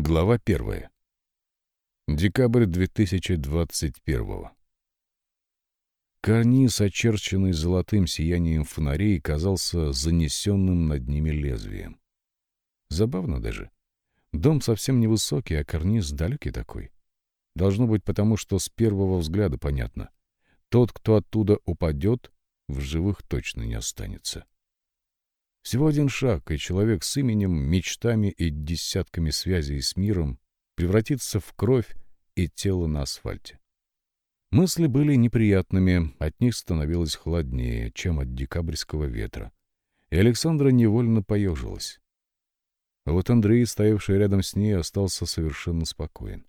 Глава первая. Декабрь 2021 Карниз, очерченный золотым сиянием фонарей, казался занесенным над ними лезвием. Забавно даже. Дом совсем невысокий, а карниз далекий такой. Должно быть потому, что с первого взгляда понятно. Тот, кто оттуда упадет, в живых точно не останется. Всего один шаг, и человек с именем, мечтами и десятками связей с миром превратится в кровь и тело на асфальте. Мысли были неприятными, от них становилось холоднее, чем от декабрьского ветра. И Александра невольно поежилась. А вот Андрей, стоявший рядом с ней, остался совершенно спокоен.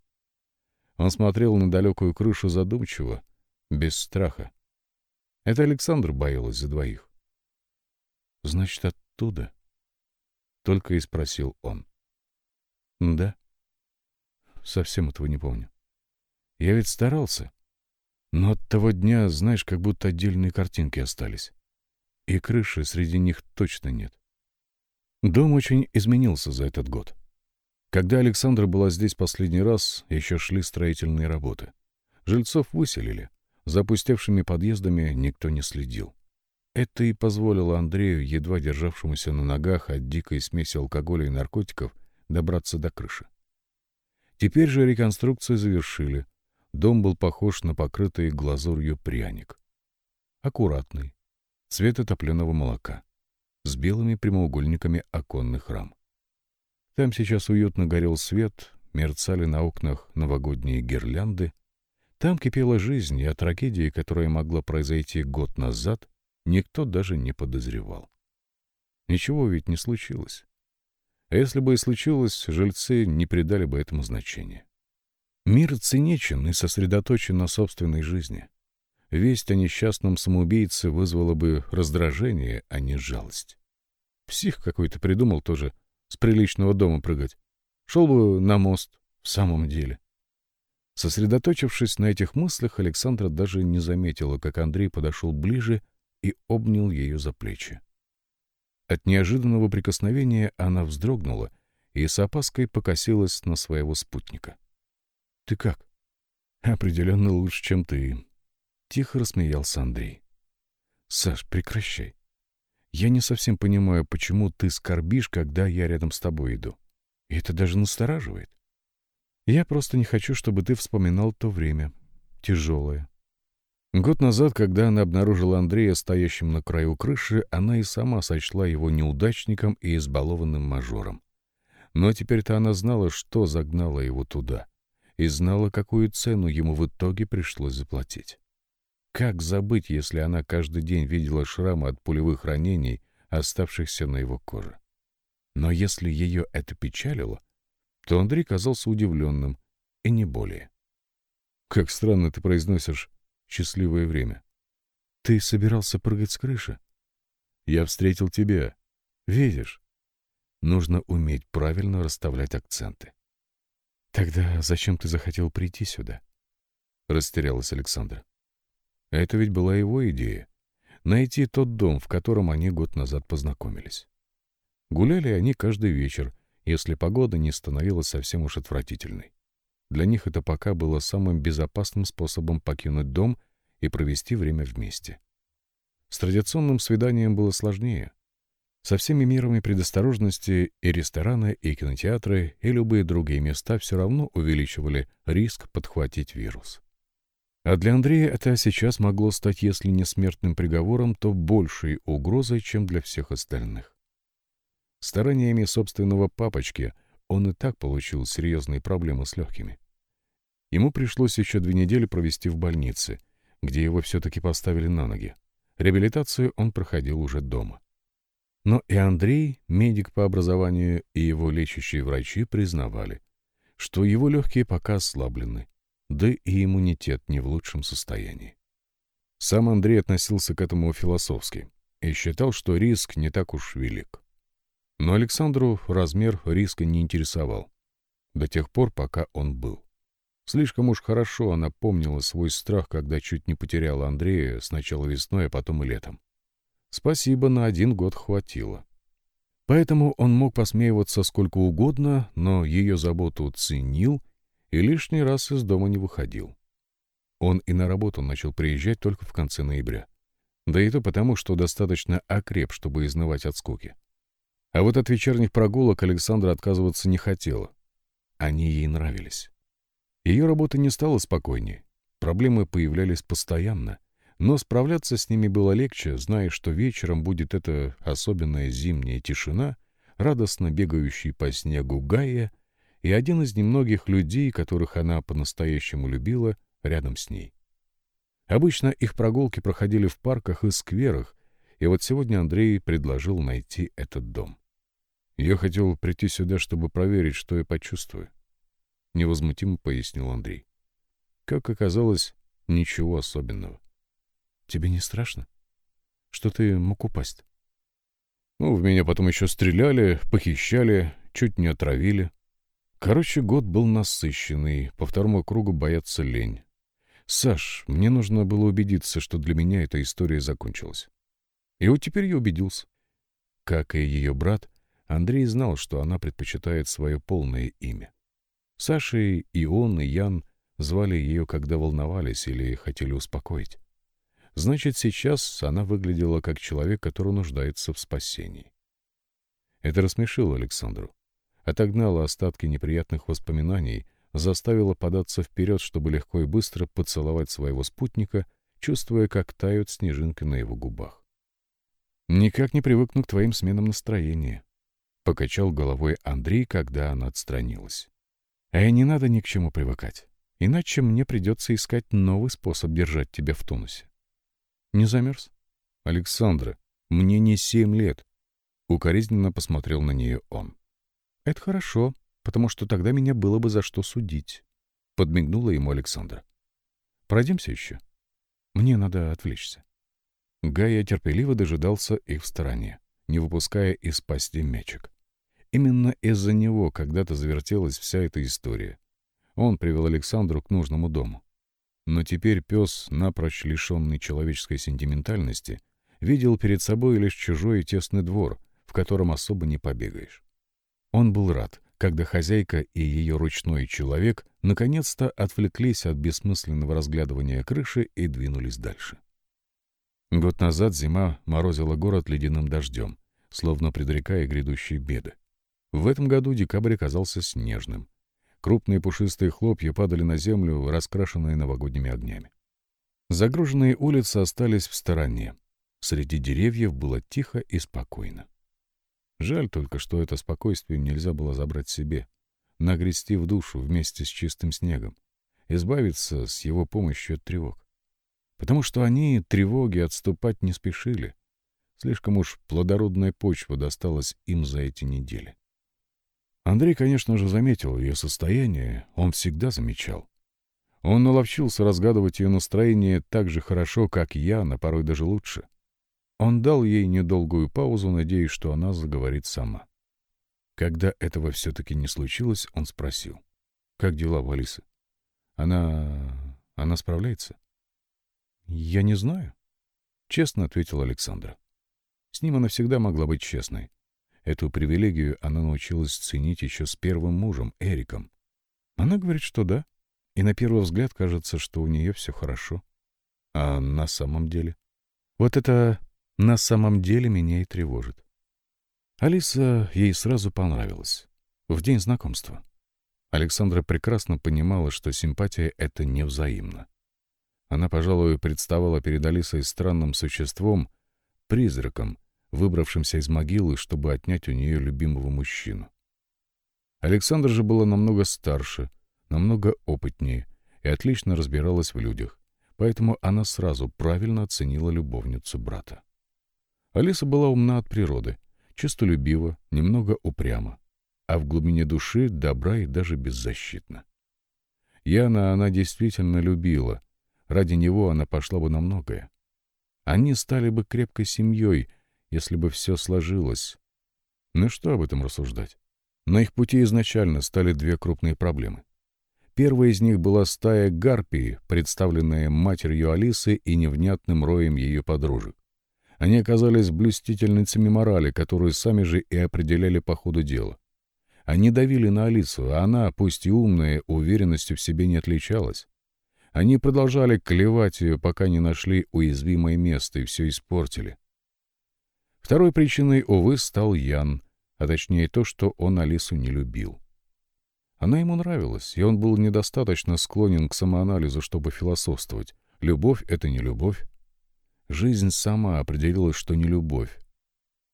Он смотрел на далекую крышу задумчиво, без страха. Это Александр боялась за двоих. Значит, оттуда? Только и спросил он. Да. Совсем этого не помню. Я ведь старался. Но от того дня, знаешь, как будто отдельные картинки остались. И крыши среди них точно нет. Дом очень изменился за этот год. Когда Александра была здесь последний раз, еще шли строительные работы. Жильцов выселили. За опустевшими подъездами никто не следил. Это и позволило Андрею, едва державшемуся на ногах от дикой смеси алкоголя и наркотиков, добраться до крыши. Теперь же реконструкцию завершили. Дом был похож на покрытый глазурью пряник. Аккуратный, цвета топленого молока, с белыми прямоугольниками оконных рам. Там сейчас уютно горел свет, мерцали на окнах новогодние гирлянды. Там кипела жизнь, и о трагедии, которая могла произойти год назад, никто даже не подозревал. Ничего ведь не случилось. А если бы и случилось, жильцы не придали бы этому значения. Мир циничен и сосредоточен на собственной жизни. Весть о несчастном самоубийце вызвала бы раздражение, а не жалость. Псих какой-то придумал тоже с приличного дома прыгать. Шел бы на мост в самом деле. Сосредоточившись на этих мыслях, Александра даже не заметила, как Андрей подошел ближе и обнял ее за плечи. От неожиданного прикосновения она вздрогнула и с опаской покосилась на своего спутника. — Ты как? — Определенно лучше, чем ты. Тихо рассмеялся Андрей. — Саш, прекращай. Я не совсем понимаю, почему ты скорбишь, когда я рядом с тобой иду. И это даже настораживает. Я просто не хочу, чтобы ты вспоминал то время. Тяжелое, Год назад, когда она обнаружила Андрея стоящим на краю крыши, она и сама сочла его неудачником и избалованным мажором. Но теперь-то она знала, что загнало его туда, и знала, какую цену ему в итоге пришлось заплатить. Как забыть, если она каждый день видела шрамы от пулевых ранений, оставшихся на его коже? Но если ее это печалило, то Андрей казался удивленным, и не более. «Как странно ты произносишь счастливое время. Ты собирался прыгать с крыши? Я встретил тебя. Видишь? Нужно уметь правильно расставлять акценты. Тогда зачем ты захотел прийти сюда? Растерялась Александра. Это ведь была его идея. Найти тот дом, в котором они год назад познакомились. Гуляли они каждый вечер, если погода не становилась совсем уж отвратительной. Для них это пока было самым безопасным способом покинуть дом и провести время вместе. С традиционным свиданием было сложнее. Со всеми мерами предосторожности и рестораны, и кинотеатры, и любые другие места все равно увеличивали риск подхватить вирус. А для Андрея это сейчас могло стать, если не смертным приговором, то большей угрозой, чем для всех остальных. Стараниями собственного папочки – он и так получил серьезные проблемы с легкими. Ему пришлось еще две недели провести в больнице, где его все-таки поставили на ноги. Реабилитацию он проходил уже дома. Но и Андрей, медик по образованию, и его лечащие врачи признавали, что его легкие пока ослаблены, да и иммунитет не в лучшем состоянии. Сам Андрей относился к этому философски и считал, что риск не так уж велик. Но Александру размер риска не интересовал. До тех пор, пока он был. Слишком уж хорошо она помнила свой страх, когда чуть не потеряла Андрея сначала весной, а потом и летом. Спасибо, на один год хватило. Поэтому он мог посмеиваться сколько угодно, но ее заботу ценил и лишний раз из дома не выходил. Он и на работу начал приезжать только в конце ноября. Да и то потому, что достаточно окреп, чтобы изнывать от скуки. А вот от вечерних прогулок Александра отказываться не хотела. Они ей нравились. Ее работа не стала спокойнее. Проблемы появлялись постоянно, но справляться с ними было легче, зная, что вечером будет эта особенная зимняя тишина, радостно бегающий по снегу Гая и один из немногих людей, которых она по-настоящему любила, рядом с ней. Обычно их прогулки проходили в парках и скверах, и вот сегодня Андрей предложил найти этот дом. «Я хотел прийти сюда, чтобы проверить, что я почувствую», — невозмутимо пояснил Андрей. Как оказалось, ничего особенного. Тебе не страшно? Что ты мог упасть? Ну, в меня потом еще стреляли, похищали, чуть не отравили. Короче, год был насыщенный, по второму кругу бояться лень. Саш, мне нужно было убедиться, что для меня эта история закончилась. И вот теперь я убедился. Как и ее брат, Андрей знал, что она предпочитает свое полное имя. Сашей и он, и Ян звали ее, когда волновались или хотели успокоить. Значит, сейчас она выглядела как человек, который нуждается в спасении. Это рассмешило Александру. Отогнало остатки неприятных воспоминаний, заставило податься вперед, чтобы легко и быстро поцеловать своего спутника, чувствуя, как тают снежинки на его губах. «Никак не привыкну к твоим сменам настроения», — покачал головой Андрей, когда она отстранилась. «А и не надо ни к чему привыкать, иначе мне придется искать новый способ держать тебя в тонусе. Не замерз? Александра, мне не семь лет. Укоризненно посмотрел на нее он. Это хорошо, потому что тогда меня было бы за что судить. Подмигнула ему Александра. Пройдемся еще. Мне надо отвлечься. Гая терпеливо дожидался их в стороне, не выпуская из пасти мячик. Именно из-за него когда-то завертелась вся эта история. Он привел Александру к нужному дому. Но теперь пес, напрочь лишенный человеческой сентиментальности, видел перед собой лишь чужой и тесный двор, в котором особо не побегаешь. Он был рад, когда хозяйка и ее ручной человек наконец-то отвлеклись от бессмысленного разглядывания крыши и двинулись дальше. Год назад зима морозила город ледяным дождем, словно предрекая грядущие беды. В этом году декабрь оказался снежным, Крупные пушистые хлопья падали на землю, раскрашенные новогодними огнями. Загруженные улицы остались в стороне. Среди деревьев было тихо и спокойно. Жаль только, что это спокойствие нельзя было забрать себе, нагрести в душу вместе с чистым снегом, избавиться с его помощью от тревог. Потому что они, тревоги, отступать не спешили. Слишком уж плодородная почва досталась им за эти недели. Андрей, конечно же, заметил ее состояние, он всегда замечал. Он наловчился разгадывать ее настроение так же хорошо, как я, на порой даже лучше. Он дал ей недолгую паузу, надеясь, что она заговорит сама. Когда этого все-таки не случилось, он спросил. «Как дела у Алисы? Она... она справляется?» «Я не знаю», — честно ответил Александра. С ним она всегда могла быть честной. Эту привилегию она научилась ценить еще с первым мужем, Эриком. Она говорит, что да. И на первый взгляд кажется, что у нее все хорошо. А на самом деле? Вот это «на самом деле» меня и тревожит. Алиса ей сразу понравилась. В день знакомства. Александра прекрасно понимала, что симпатия — это невзаимно. Она, пожалуй, представала перед Алисой странным существом, призраком, выбравшимся из могилы, чтобы отнять у нее любимого мужчину. Александра же была намного старше, намного опытнее и отлично разбиралась в людях, поэтому она сразу правильно оценила любовницу брата. Алиса была умна от природы, честолюбива, немного упряма, а в глубине души добра и даже беззащитна. Яна она действительно любила, ради него она пошла бы на многое. Они стали бы крепкой семьей, если бы все сложилось. Ну что об этом рассуждать? На их пути изначально стали две крупные проблемы. Первая из них была стая гарпии, представленная матерью Алисы и невнятным роем ее подружек. Они оказались блюстительницами морали, которую сами же и определяли по ходу дела. Они давили на Алису, а она, пусть и умная, уверенностью в себе не отличалась. Они продолжали клевать ее, пока не нашли уязвимое место и все испортили. Второй причиной, увы, стал Ян, а точнее то, что он Алису не любил. Она ему нравилась, и он был недостаточно склонен к самоанализу, чтобы философствовать. Любовь — это не любовь. Жизнь сама определила, что не любовь.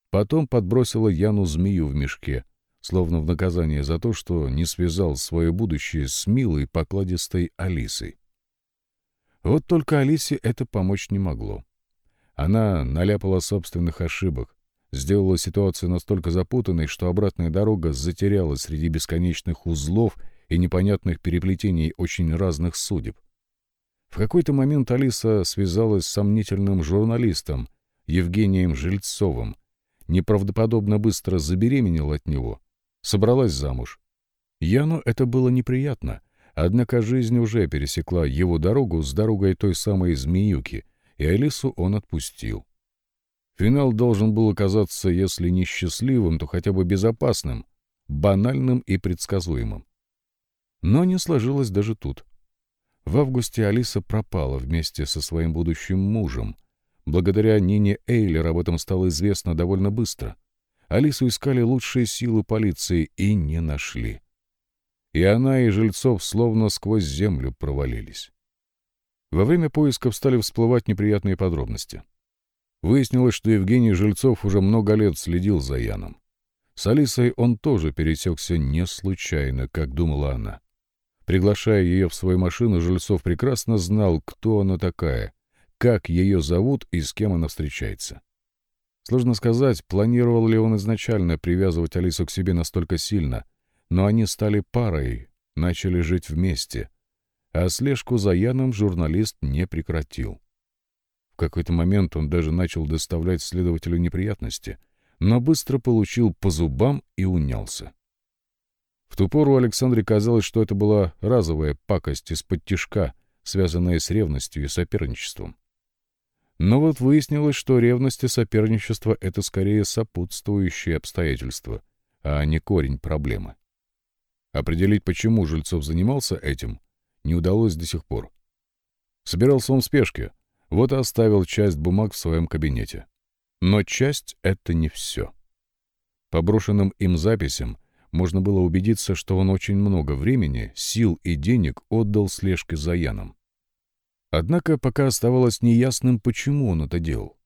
Потом подбросила Яну змею в мешке, словно в наказание за то, что не связал свое будущее с милой покладистой Алисой. Вот только Алисе это помочь не могло. Она наляпала собственных ошибок, сделала ситуацию настолько запутанной, что обратная дорога затерялась среди бесконечных узлов и непонятных переплетений очень разных судеб. В какой-то момент Алиса связалась с сомнительным журналистом Евгением Жильцовым, неправдоподобно быстро забеременела от него, собралась замуж. Яну это было неприятно, однако жизнь уже пересекла его дорогу с дорогой той самой змеюки, и Алису он отпустил. Финал должен был оказаться, если не счастливым, то хотя бы безопасным, банальным и предсказуемым. Но не сложилось даже тут. В августе Алиса пропала вместе со своим будущим мужем. Благодаря Нине Эйлер об этом стало известно довольно быстро. Алису искали лучшие силы полиции и не нашли. И она, и Жильцов словно сквозь землю провалились. Во время поисков стали всплывать неприятные подробности. Выяснилось, что Евгений Жильцов уже много лет следил за Яном. С Алисой он тоже пересекся не случайно, как думала она. Приглашая ее в свою машину, Жильцов прекрасно знал, кто она такая, как ее зовут и с кем она встречается. Сложно сказать, планировал ли он изначально привязывать Алису к себе настолько сильно, но они стали парой, начали жить вместе, а слежку за Яном журналист не прекратил какой-то момент он даже начал доставлять следователю неприятности, но быстро получил по зубам и унялся. В ту пору Александре казалось, что это была разовая пакость из-под тишка, связанная с ревностью и соперничеством. Но вот выяснилось, что ревность и соперничество — это скорее сопутствующие обстоятельства, а не корень проблемы. Определить, почему Жильцов занимался этим, не удалось до сих пор. Собирался он в спешке, вот и оставил часть бумаг в своем кабинете. Но часть — это не все. По брошенным им записям можно было убедиться, что он очень много времени, сил и денег отдал слежке за Яном. Однако пока оставалось неясным, почему он это делал.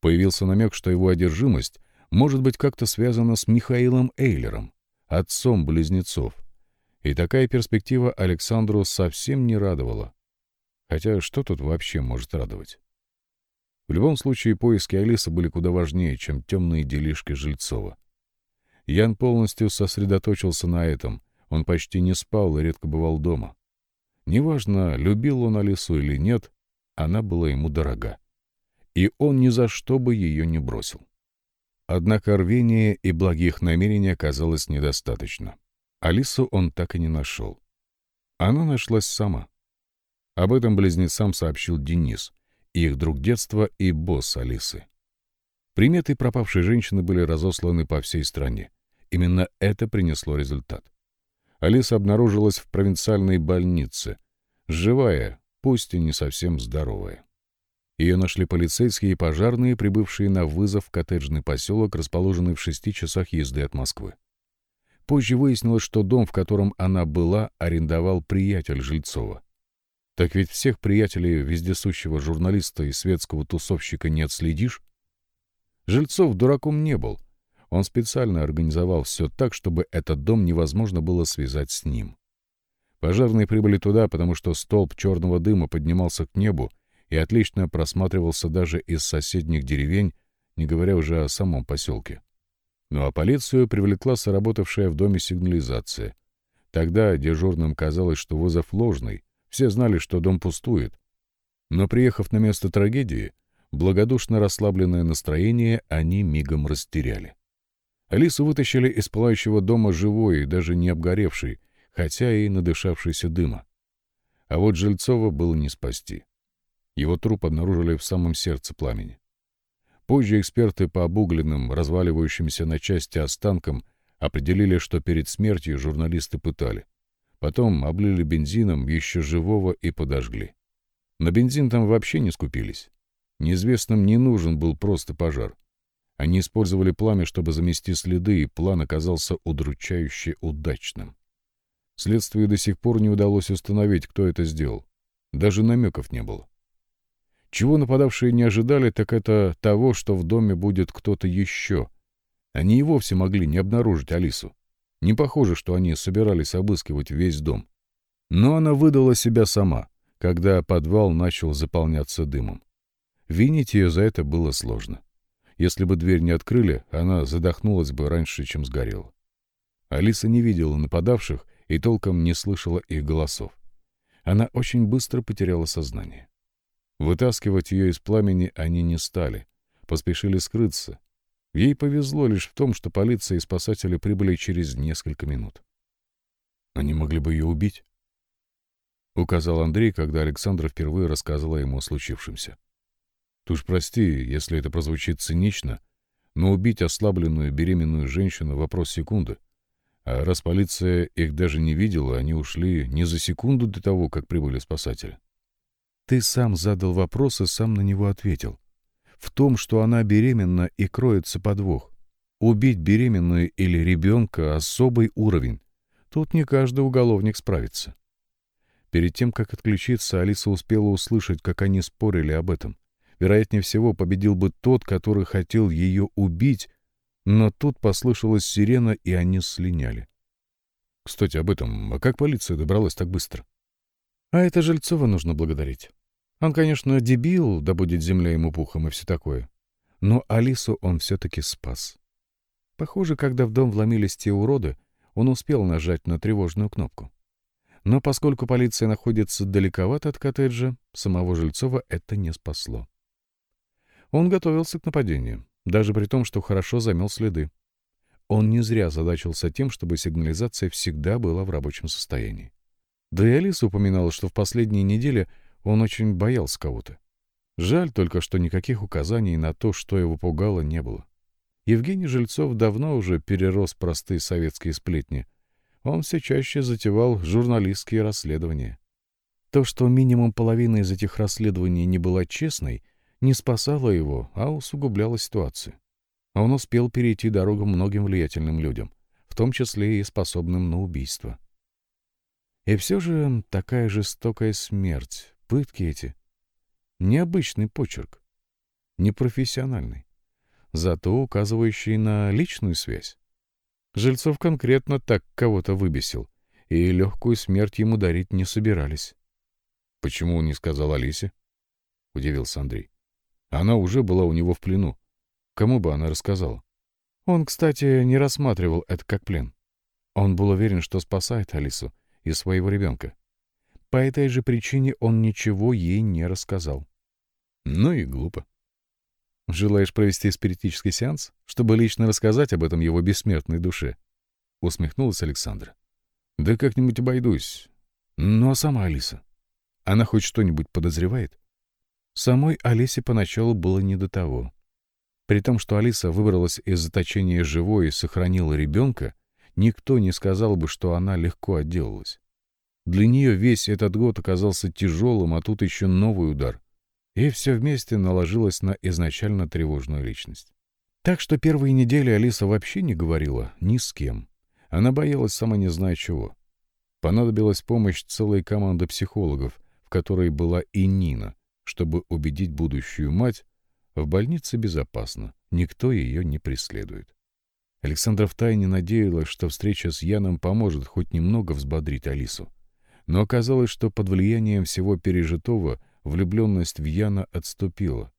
Появился намек, что его одержимость может быть как-то связана с Михаилом Эйлером, отцом близнецов. И такая перспектива Александру совсем не радовала. Хотя что тут вообще может радовать? В любом случае, поиски Алисы были куда важнее, чем темные делишки Жильцова. Ян полностью сосредоточился на этом. Он почти не спал и редко бывал дома. Неважно, любил он Алису или нет, она была ему дорога. И он ни за что бы ее не бросил. Однако рвения и благих намерений оказалось недостаточно. Алису он так и не нашел. Она нашлась сама. Об этом близнецам сообщил Денис, их друг детства и босс Алисы. Приметы пропавшей женщины были разосланы по всей стране. Именно это принесло результат. Алиса обнаружилась в провинциальной больнице, живая, пусть и не совсем здоровая. Ее нашли полицейские и пожарные, прибывшие на вызов в коттеджный поселок, расположенный в шести часах езды от Москвы. Позже выяснилось, что дом, в котором она была, арендовал приятель Жильцова. Так ведь всех приятелей вездесущего журналиста и светского тусовщика не отследишь. Жильцов дураком не был. Он специально организовал все так, чтобы этот дом невозможно было связать с ним. Пожарные прибыли туда, потому что столб черного дыма поднимался к небу и отлично просматривался даже из соседних деревень, не говоря уже о самом поселке. Ну а полицию привлекла сработавшая в доме сигнализация. Тогда дежурным казалось, что вызов ложный, все знали, что дом пустует. Но, приехав на место трагедии, благодушно расслабленное настроение они мигом растеряли. Алису вытащили из пылающего дома живой и даже не обгоревший, хотя и надышавшийся дыма. А вот Жильцова было не спасти. Его труп обнаружили в самом сердце пламени. Позже эксперты по обугленным, разваливающимся на части останкам определили, что перед смертью журналисты пытали. Потом облили бензином еще живого и подожгли. На бензин там вообще не скупились. Неизвестным не нужен был просто пожар. Они использовали пламя, чтобы замести следы, и план оказался удручающе удачным. Следствию до сих пор не удалось установить, кто это сделал. Даже намеков не было. Чего нападавшие не ожидали, так это того, что в доме будет кто-то еще. Они и вовсе могли не обнаружить Алису. Не похоже, что они собирались обыскивать весь дом. Но она выдала себя сама, когда подвал начал заполняться дымом. Винить ее за это было сложно. Если бы дверь не открыли, она задохнулась бы раньше, чем сгорела. Алиса не видела нападавших и толком не слышала их голосов. Она очень быстро потеряла сознание. Вытаскивать ее из пламени они не стали, поспешили скрыться. Ей повезло лишь в том, что полиция и спасатели прибыли через несколько минут. «Они могли бы ее убить?» — указал Андрей, когда Александра впервые рассказала ему о случившемся. «Ты уж прости, если это прозвучит цинично, но убить ослабленную беременную женщину — вопрос секунды. А раз полиция их даже не видела, они ушли не за секунду до того, как прибыли спасатели. Ты сам задал вопрос и сам на него ответил. В том, что она беременна и кроется подвох. Убить беременную или ребенка — особый уровень. Тут не каждый уголовник справится. Перед тем, как отключиться, Алиса успела услышать, как они спорили об этом. Вероятнее всего, победил бы тот, который хотел ее убить, но тут послышалась сирена, и они слиняли. Кстати, об этом. А как полиция добралась так быстро? А это Жильцова нужно благодарить. Он, конечно, дебил, да будет земля ему пухом и все такое. Но Алису он все-таки спас. Похоже, когда в дом вломились те уроды, он успел нажать на тревожную кнопку. Но поскольку полиция находится далековато от коттеджа, самого Жильцова это не спасло. Он готовился к нападению, даже при том, что хорошо замел следы. Он не зря задачился тем, чтобы сигнализация всегда была в рабочем состоянии. Да и Алиса упоминала, что в последние недели он очень боялся кого-то. Жаль только, что никаких указаний на то, что его пугало, не было. Евгений Жильцов давно уже перерос простые советские сплетни. Он все чаще затевал журналистские расследования. То, что минимум половина из этих расследований не была честной, не спасало его, а усугубляло ситуацию. Он успел перейти дорогу многим влиятельным людям, в том числе и способным на убийство. И все же такая жестокая смерть, Пытки эти. Необычный почерк. Непрофессиональный. Зато указывающий на личную связь. Жильцов конкретно так кого-то выбесил, и легкую смерть ему дарить не собирались. — Почему он не сказал Алисе? — удивился Андрей. — Она уже была у него в плену. Кому бы она рассказала? Он, кстати, не рассматривал это как плен. Он был уверен, что спасает Алису и своего ребенка. По этой же причине он ничего ей не рассказал. Ну и глупо. Желаешь провести спиритический сеанс, чтобы лично рассказать об этом его бессмертной душе? Усмехнулась Александра. Да как-нибудь обойдусь. Ну а сама Алиса? Она хоть что-нибудь подозревает? Самой Алисе поначалу было не до того. При том, что Алиса выбралась из заточения живой и сохранила ребенка, никто не сказал бы, что она легко отделалась. Для нее весь этот год оказался тяжелым, а тут еще новый удар. И все вместе наложилось на изначально тревожную личность. Так что первые недели Алиса вообще не говорила ни с кем. Она боялась сама не зная чего. Понадобилась помощь целой команды психологов, в которой была и Нина, чтобы убедить будущую мать, в больнице безопасно, никто ее не преследует. Александра втайне надеялась, что встреча с Яном поможет хоть немного взбодрить Алису. Но оказалось, что под влиянием всего пережитого влюбленность в Яна отступила.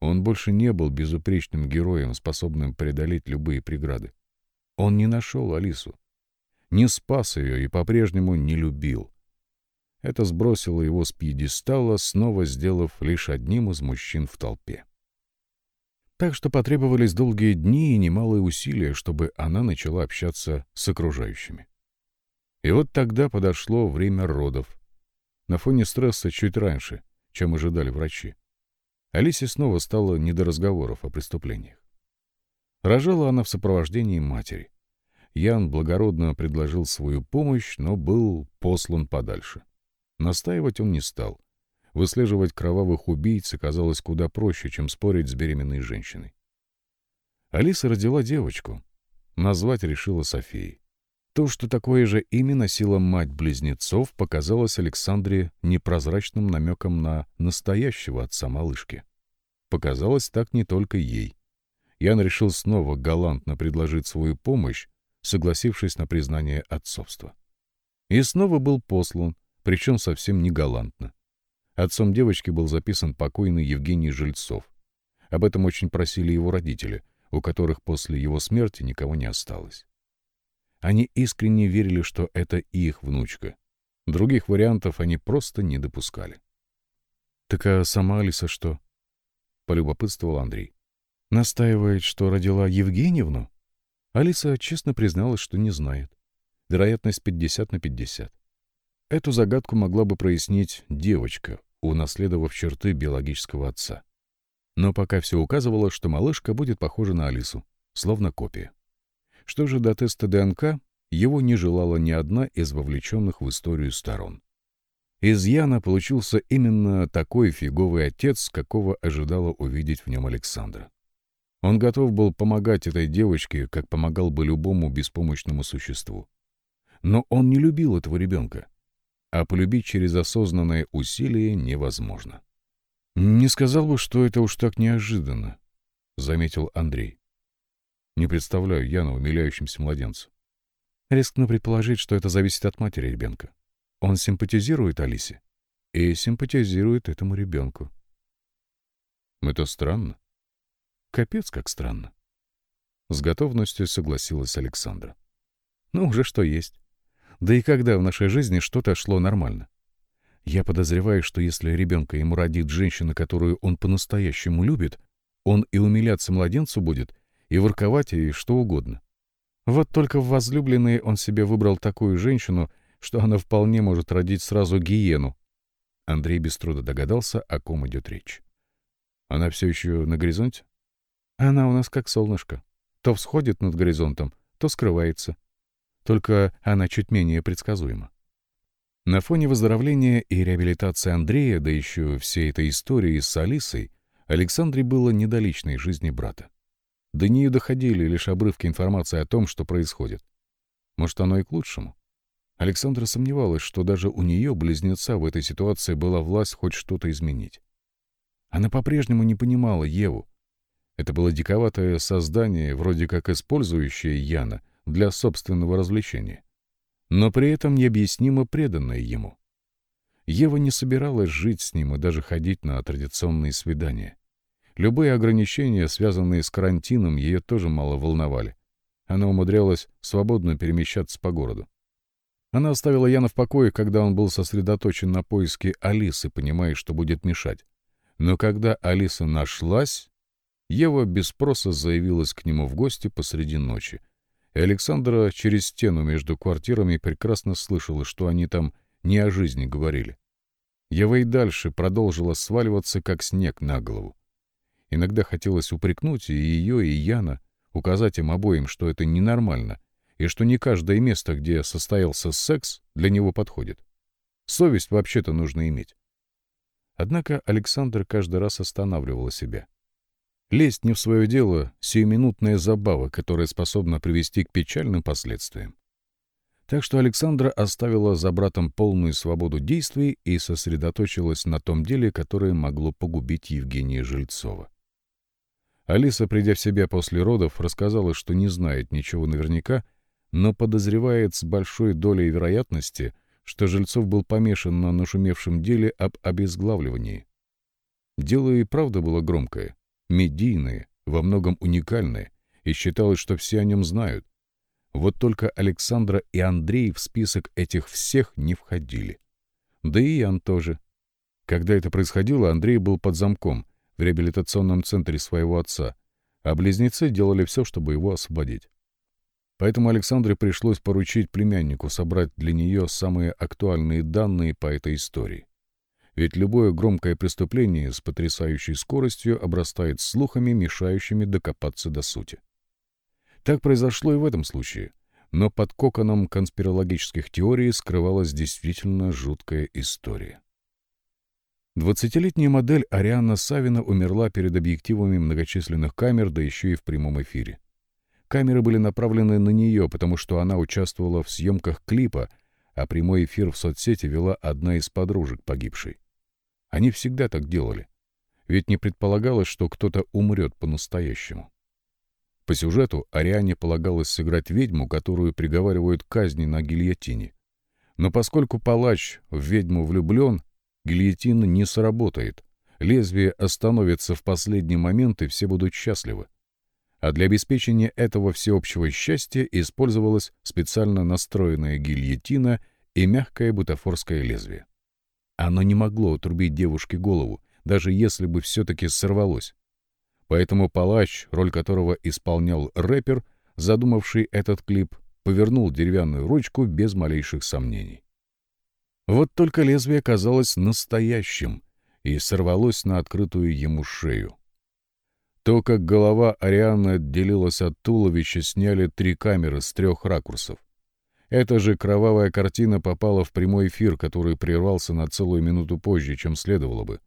Он больше не был безупречным героем, способным преодолеть любые преграды. Он не нашел Алису, не спас ее и по-прежнему не любил. Это сбросило его с пьедестала, снова сделав лишь одним из мужчин в толпе. Так что потребовались долгие дни и немалые усилия, чтобы она начала общаться с окружающими. И вот тогда подошло время родов. На фоне стресса чуть раньше, чем ожидали врачи. Алисе снова стало не до разговоров о преступлениях. Рожала она в сопровождении матери. Ян благородно предложил свою помощь, но был послан подальше. Настаивать он не стал. Выслеживать кровавых убийц оказалось куда проще, чем спорить с беременной женщиной. Алиса родила девочку. Назвать решила Софией. То, что такое же имя носила мать близнецов, показалось Александре непрозрачным намеком на настоящего отца малышки. Показалось так не только ей. Ян решил снова галантно предложить свою помощь, согласившись на признание отцовства. И снова был послан, причем совсем не галантно. Отцом девочки был записан покойный Евгений Жильцов. Об этом очень просили его родители, у которых после его смерти никого не осталось. Они искренне верили, что это их внучка. Других вариантов они просто не допускали. «Так а сама Алиса что?» — полюбопытствовал Андрей. «Настаивает, что родила Евгеньевну?» Алиса честно призналась, что не знает. Вероятность 50 на 50. Эту загадку могла бы прояснить девочка, унаследовав черты биологического отца. Но пока все указывало, что малышка будет похожа на Алису, словно копия. Что же до теста ДНК, его не желала ни одна из вовлеченных в историю сторон. Из Яна получился именно такой фиговый отец, какого ожидала увидеть в нем Александра. Он готов был помогать этой девочке, как помогал бы любому беспомощному существу. Но он не любил этого ребенка, а полюбить через осознанное усилие невозможно. «Не сказал бы, что это уж так неожиданно», — заметил Андрей. «Не представляю Яна умиляющимся младенцу. Рискну предположить, что это зависит от матери ребенка. Он симпатизирует Алисе и симпатизирует этому ребенку. Это странно. Капец, как странно. С готовностью согласилась Александра. Ну, уже что есть. Да и когда в нашей жизни что-то шло нормально? Я подозреваю, что если ребенка ему родит женщина, которую он по-настоящему любит, он и умиляться младенцу будет, и ворковать, и что угодно. Вот только в возлюбленные он себе выбрал такую женщину, что она вполне может родить сразу гиену. Андрей без труда догадался, о ком идет речь. Она все еще на горизонте? Она у нас как солнышко. То всходит над горизонтом, то скрывается. Только она чуть менее предсказуема. На фоне выздоровления и реабилитации Андрея, да еще всей этой истории с Алисой, Александре было не жизни брата. До нее доходили лишь обрывки информации о том, что происходит. Может, оно и к лучшему. Александра сомневалась, что даже у нее, близнеца, в этой ситуации была власть хоть что-то изменить. Она по-прежнему не понимала Еву, это было диковатое создание, вроде как использующее Яна для собственного развлечения, но при этом необъяснимо преданное ему. Ева не собиралась жить с ним и даже ходить на традиционные свидания. Любые ограничения, связанные с карантином, ее тоже мало волновали. Она умудрялась свободно перемещаться по городу. Она оставила Яна в покое, когда он был сосредоточен на поиске Алисы, понимая, что будет мешать. Но когда Алиса нашлась, Ева без спроса заявилась к нему в гости посреди ночи. И Александра через стену между квартирами прекрасно слышала, что они там не о жизни говорили. Ева и дальше продолжила сваливаться, как снег на голову. Иногда хотелось упрекнуть и ее, и Яна, указать им обоим, что это ненормально, и что не каждое место, где состоялся секс, для него подходит. Совесть вообще-то нужно иметь. Однако Александр каждый раз останавливала себя. Лезть не в свое дело — сиюминутная забава, которая способна привести к печальным последствиям. Так что Александра оставила за братом полную свободу действий и сосредоточилась на том деле, которое могло погубить Евгения Жильцова. Алиса, придя в себя после родов, рассказала, что не знает ничего наверняка, но подозревает с большой долей вероятности, что Жильцов был помешан на нашумевшем деле об обезглавливании. Дело и правда было громкое медийное, во многом уникальное, и считалось, что все о нем знают. Вот только Александра и Андрей в список этих всех не входили. Да и Ян тоже. Когда это происходило, Андрей был под замком в реабилитационном центре своего отца, а близнецы делали все, чтобы его освободить. Поэтому Александре пришлось поручить племяннику собрать для нее самые актуальные данные по этой истории. ведь любое громкое преступление с потрясающей скоростью обрастает слухами, мешающими докопаться до сути. Так произошло и в этом случае, но под коконом конспирологических теорий скрывалась действительно жуткая история. Двадцатилетняя модель Ариана Савина умерла перед объективами многочисленных камер, да еще и в прямом эфире. Камеры были направлены на нее, потому что она участвовала в съемках клипа, а прямой эфир в соцсети вела одна из подружек погибшей. Они всегда так делали, ведь не предполагалось, что кто-то умрет по-настоящему. По сюжету Ариане полагалось сыграть ведьму, которую приговаривают к казни на гильотине. Но поскольку палач в ведьму влюблен, гильотина не сработает, лезвие остановится в последний момент, и все будут счастливы. А для обеспечения этого всеобщего счастья использовалась специально настроенная гильотина и мягкое бутафорское лезвие. Оно не могло отрубить девушке голову, даже если бы все-таки сорвалось. Поэтому палач, роль которого исполнял рэпер, задумавший этот клип, повернул деревянную ручку без малейших сомнений. Вот только лезвие казалось настоящим и сорвалось на открытую ему шею. То, как голова Арианы отделилась от туловища, сняли три камеры с трех ракурсов. Эта же кровавая картина попала в прямой эфир, который прервался на целую минуту позже, чем следовало бы.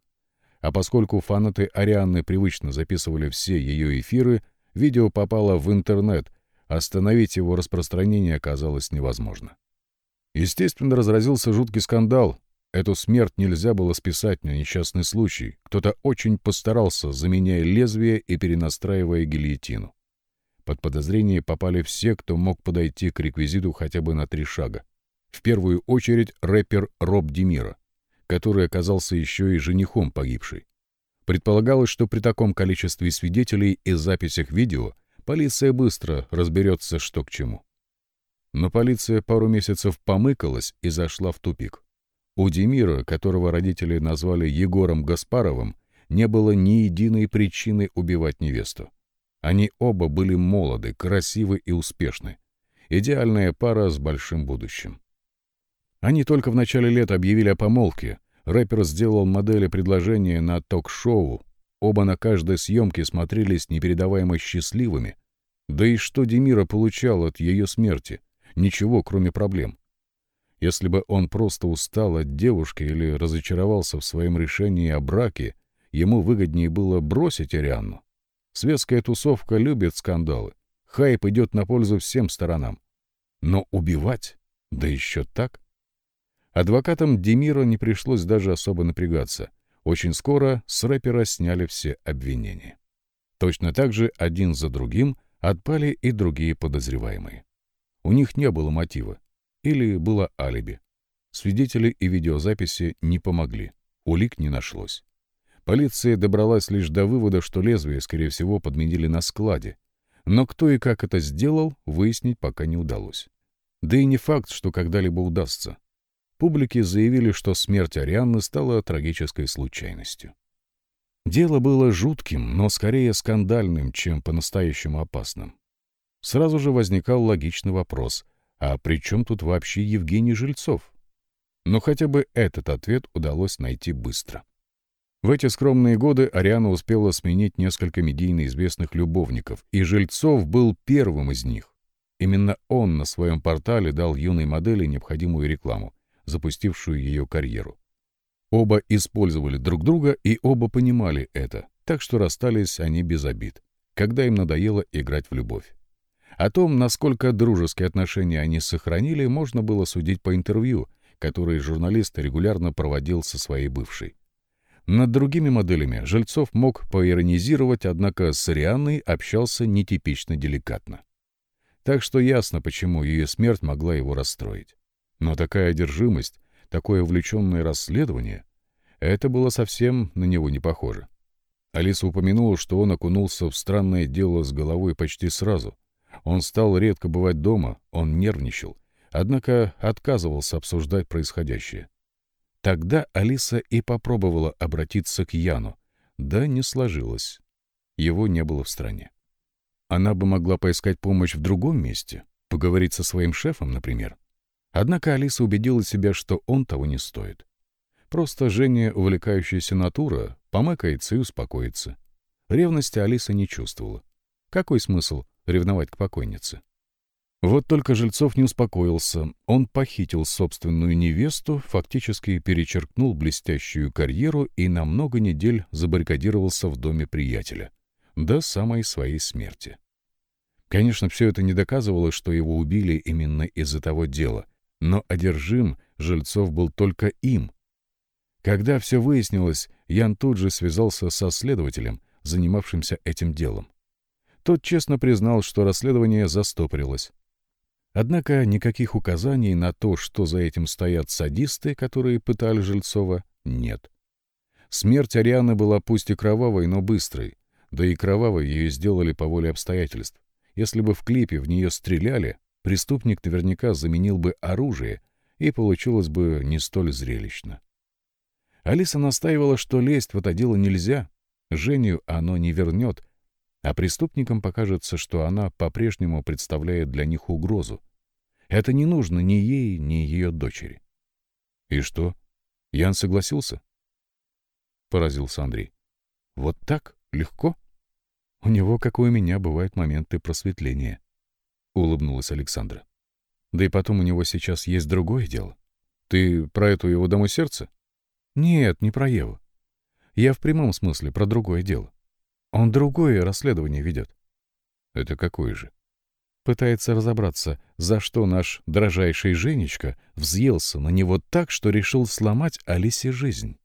А поскольку фанаты Арианны привычно записывали все ее эфиры, видео попало в интернет, остановить его распространение оказалось невозможно. Естественно, разразился жуткий скандал, Эту смерть нельзя было списать на несчастный случай. Кто-то очень постарался, заменяя лезвие и перенастраивая гильотину. Под подозрение попали все, кто мог подойти к реквизиту хотя бы на три шага. В первую очередь рэпер Роб Демира, который оказался еще и женихом погибшей. Предполагалось, что при таком количестве свидетелей и записях видео полиция быстро разберется, что к чему. Но полиция пару месяцев помыкалась и зашла в тупик. У Демира, которого родители назвали Егором Гаспаровым, не было ни единой причины убивать невесту. Они оба были молоды, красивы и успешны. Идеальная пара с большим будущим. Они только в начале лет объявили о помолвке. Рэпер сделал модели предложения на ток-шоу. Оба на каждой съемке смотрелись непередаваемо счастливыми. Да и что Демира получал от ее смерти? Ничего, кроме проблем. Если бы он просто устал от девушки или разочаровался в своем решении о браке, ему выгоднее было бросить Арианну. Светская тусовка любит скандалы. Хайп идет на пользу всем сторонам. Но убивать? Да еще так? Адвокатам Демира не пришлось даже особо напрягаться. Очень скоро с рэпера сняли все обвинения. Точно так же один за другим отпали и другие подозреваемые. У них не было мотива. Или было алиби. Свидетели и видеозаписи не помогли. Улик не нашлось. Полиция добралась лишь до вывода, что лезвие, скорее всего, подменили на складе. Но кто и как это сделал, выяснить пока не удалось. Да и не факт, что когда-либо удастся. Публике заявили, что смерть Арианны стала трагической случайностью. Дело было жутким, но скорее скандальным, чем по-настоящему опасным. Сразу же возникал логичный вопрос, а при чем тут вообще Евгений Жильцов? Но хотя бы этот ответ удалось найти быстро. В эти скромные годы Ариана успела сменить несколько медийно известных любовников, и Жильцов был первым из них. Именно он на своем портале дал юной модели необходимую рекламу, запустившую ее карьеру. Оба использовали друг друга, и оба понимали это, так что расстались они без обид, когда им надоело играть в любовь. О том, насколько дружеские отношения они сохранили, можно было судить по интервью, которые журналист регулярно проводил со своей бывшей. Над другими моделями Жильцов мог поиронизировать, однако с Арианной общался нетипично деликатно. Так что ясно, почему ее смерть могла его расстроить. Но такая одержимость, такое увлеченное расследование — это было совсем на него не похоже. Алиса упомянула, что он окунулся в странное дело с головой почти сразу, он стал редко бывать дома, он нервничал, однако отказывался обсуждать происходящее. Тогда Алиса и попробовала обратиться к Яну, да не сложилось. Его не было в стране. Она бы могла поискать помощь в другом месте, поговорить со своим шефом, например. Однако Алиса убедила себя, что он того не стоит. Просто Женя, увлекающаяся натура, помыкается и успокоится. Ревности Алиса не чувствовала. Какой смысл ревновать к покойнице? Вот только Жильцов не успокоился. Он похитил собственную невесту, фактически перечеркнул блестящую карьеру и на много недель забаррикадировался в доме приятеля. До самой своей смерти. Конечно, все это не доказывало, что его убили именно из-за того дела, но одержим Жильцов был только им. Когда все выяснилось, Ян тут же связался со следователем, занимавшимся этим делом. Тот честно признал, что расследование застопорилось. Однако никаких указаний на то, что за этим стоят садисты, которые пытали Жильцова, нет. Смерть Арианы была пусть и кровавой, но быстрой, да и кровавой ее сделали по воле обстоятельств. Если бы в клипе в нее стреляли, преступник наверняка заменил бы оружие, и получилось бы не столь зрелищно. Алиса настаивала, что лезть в это дело нельзя, Женю оно не вернет, а преступникам покажется, что она по-прежнему представляет для них угрозу. Это не нужно ни ей, ни ее дочери. — И что? Ян согласился? — поразился Андрей. — Вот так? Легко? У него, как и у меня, бывают моменты просветления. — улыбнулась Александра. — Да и потом у него сейчас есть другое дело. Ты про эту его дому сердца? — Нет, не про Еву. Я в прямом смысле про другое дело. Он другое расследование ведет. Это какое же? Пытается разобраться, за что наш дрожайший Женечка взъелся на него так, что решил сломать Алисе жизнь.